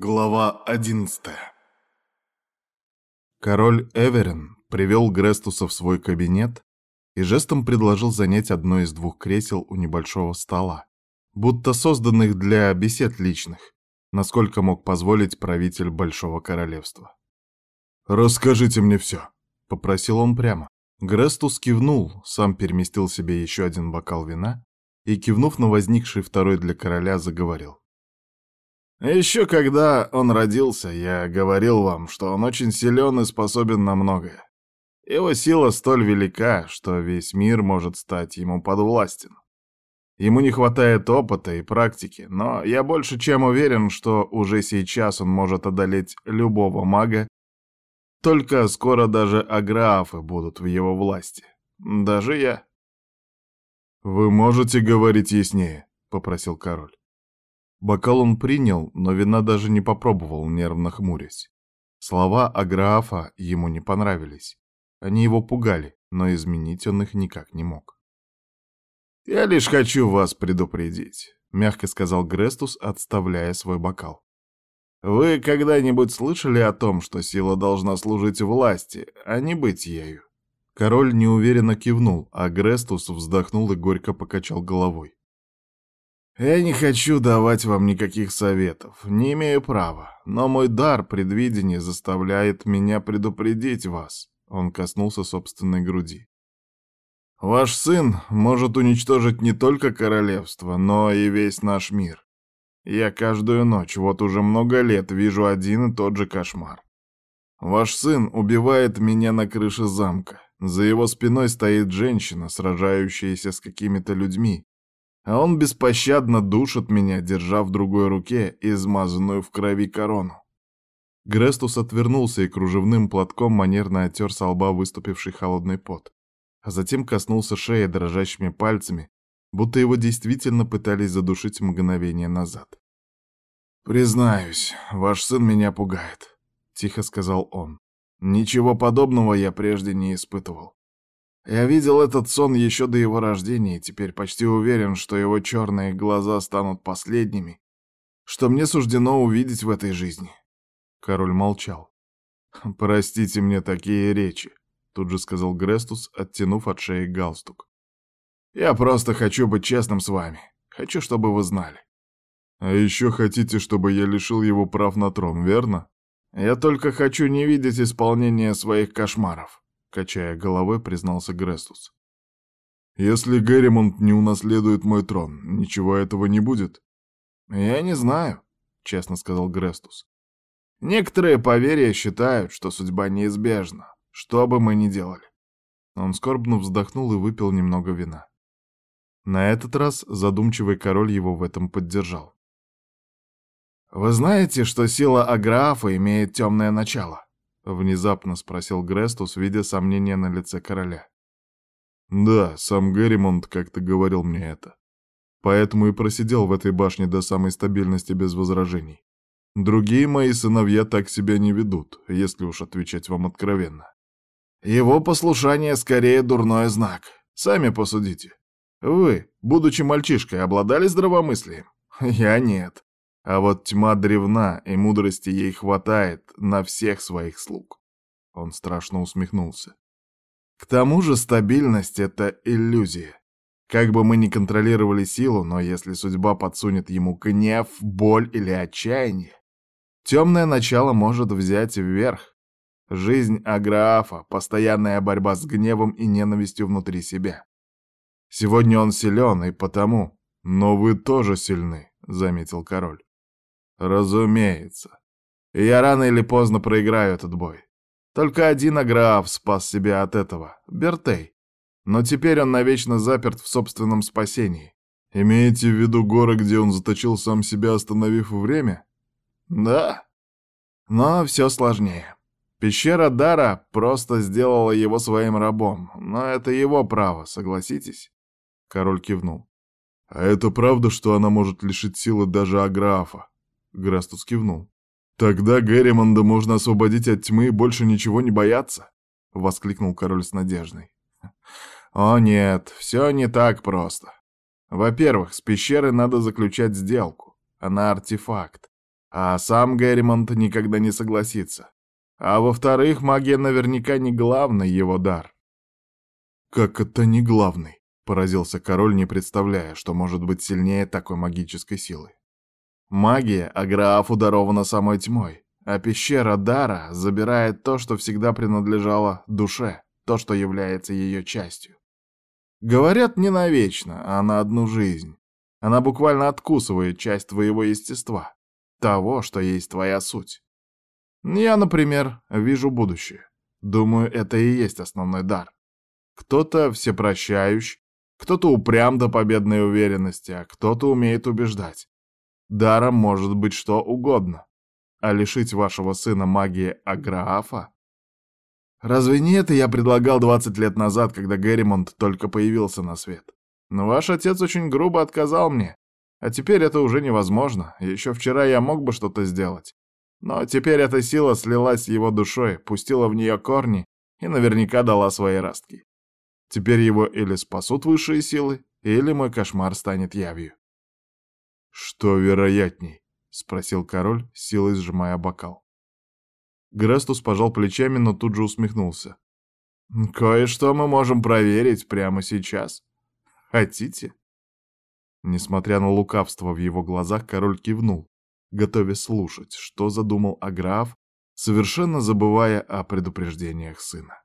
Глава 11 Король Эверин привел Грестуса в свой кабинет и жестом предложил занять одно из двух кресел у небольшого стола, будто созданных для бесед личных, насколько мог позволить правитель Большого Королевства. «Расскажите мне все», — попросил он прямо. Грестус кивнул, сам переместил себе еще один бокал вина и, кивнув на возникший второй для короля, заговорил. Еще когда он родился, я говорил вам, что он очень силен и способен на многое. Его сила столь велика, что весь мир может стать ему подвластен. Ему не хватает опыта и практики, но я больше чем уверен, что уже сейчас он может одолеть любого мага, только скоро даже аграфы будут в его власти. Даже я. «Вы можете говорить яснее?» — попросил король. Бокал он принял, но вина даже не попробовал, нервно хмурясь. Слова Аграафа ему не понравились. Они его пугали, но изменить он их никак не мог. «Я лишь хочу вас предупредить», — мягко сказал Грестус, отставляя свой бокал. «Вы когда-нибудь слышали о том, что сила должна служить власти, а не быть ею?» Король неуверенно кивнул, а Грестус вздохнул и горько покачал головой. Я не хочу давать вам никаких советов, не имею права, но мой дар предвидения заставляет меня предупредить вас. Он коснулся собственной груди. Ваш сын может уничтожить не только королевство, но и весь наш мир. Я каждую ночь, вот уже много лет, вижу один и тот же кошмар. Ваш сын убивает меня на крыше замка. За его спиной стоит женщина, сражающаяся с какими-то людьми, а он беспощадно душит меня, держа в другой руке измазанную в крови корону. Грестус отвернулся и кружевным платком манерно оттер со лба выступивший холодный пот, а затем коснулся шеи дрожащими пальцами, будто его действительно пытались задушить мгновение назад. «Признаюсь, ваш сын меня пугает», — тихо сказал он. «Ничего подобного я прежде не испытывал. Я видел этот сон еще до его рождения и теперь почти уверен, что его черные глаза станут последними, что мне суждено увидеть в этой жизни. Король молчал. «Простите мне такие речи», — тут же сказал Грестус, оттянув от шеи галстук. «Я просто хочу быть честным с вами. Хочу, чтобы вы знали». «А еще хотите, чтобы я лишил его прав на трон, верно?» «Я только хочу не видеть исполнения своих кошмаров», — качая головой, признался Грестус. «Если Герримонт не унаследует мой трон, ничего этого не будет?» «Я не знаю», — честно сказал Грестус. «Некоторые поверья считают, что судьба неизбежна, что бы мы ни делали». Он скорбно вздохнул и выпил немного вина. На этот раз задумчивый король его в этом поддержал. «Вы знаете, что сила Аграафа имеет темное начало?» Внезапно спросил Грестус, видя сомнения на лице короля. Да, сам Герримонт как-то говорил мне это. Поэтому и просидел в этой башне до самой стабильности без возражений. Другие мои сыновья так себя не ведут, если уж отвечать вам откровенно. Его послушание скорее дурной знак. Сами посудите. Вы, будучи мальчишкой, обладали здравомыслием? Я нет. А вот тьма древна, и мудрости ей хватает на всех своих слуг. Он страшно усмехнулся. К тому же стабильность — это иллюзия. Как бы мы ни контролировали силу, но если судьба подсунет ему гнев, боль или отчаяние, темное начало может взять вверх. Жизнь Аграафа — постоянная борьба с гневом и ненавистью внутри себя. Сегодня он силен, и потому... «Но вы тоже сильны», — заметил король. Разумеется. Я рано или поздно проиграю этот бой. Только один Аграф спас себя от этого — Бертей. Но теперь он навечно заперт в собственном спасении. Имеете в виду горы, где он заточил сам себя, остановив время? Да. Но все сложнее. Пещера Дара просто сделала его своим рабом, но это его право, согласитесь? Король кивнул. А это правда, что она может лишить силы даже Аграфа? Грастус кивнул. «Тогда Герримонда можно освободить от тьмы и больше ничего не бояться?» — воскликнул король с надеждой. «О нет, все не так просто. Во-первых, с пещерой надо заключать сделку. Она артефакт. А сам Герримонт никогда не согласится. А во-вторых, магия наверняка не главный его дар. «Как это не главный?» — поразился король, не представляя, что может быть сильнее такой магической силы. «Магия Аграафу дарована самой тьмой, а пещера Дара забирает то, что всегда принадлежало душе, то, что является ее частью. Говорят, не навечно, а на одну жизнь. Она буквально откусывает часть твоего естества, того, что есть твоя суть. Я, например, вижу будущее. Думаю, это и есть основной дар. Кто-то всепрощающий, кто-то упрям до победной уверенности, а кто-то умеет убеждать. Даром может быть что угодно. А лишить вашего сына магии Аграафа Разве не это я предлагал 20 лет назад, когда Герримонт только появился на свет? Но ваш отец очень грубо отказал мне. А теперь это уже невозможно. Еще вчера я мог бы что-то сделать. Но теперь эта сила слилась с его душой, пустила в нее корни и наверняка дала свои ростки. Теперь его или спасут высшие силы, или мой кошмар станет явью. «Что вероятней?» — спросил король, силой сжимая бокал. Грестус пожал плечами, но тут же усмехнулся. «Кое-что мы можем проверить прямо сейчас. Хотите?» Несмотря на лукавство в его глазах, король кивнул, готовясь слушать, что задумал Аграф, совершенно забывая о предупреждениях сына.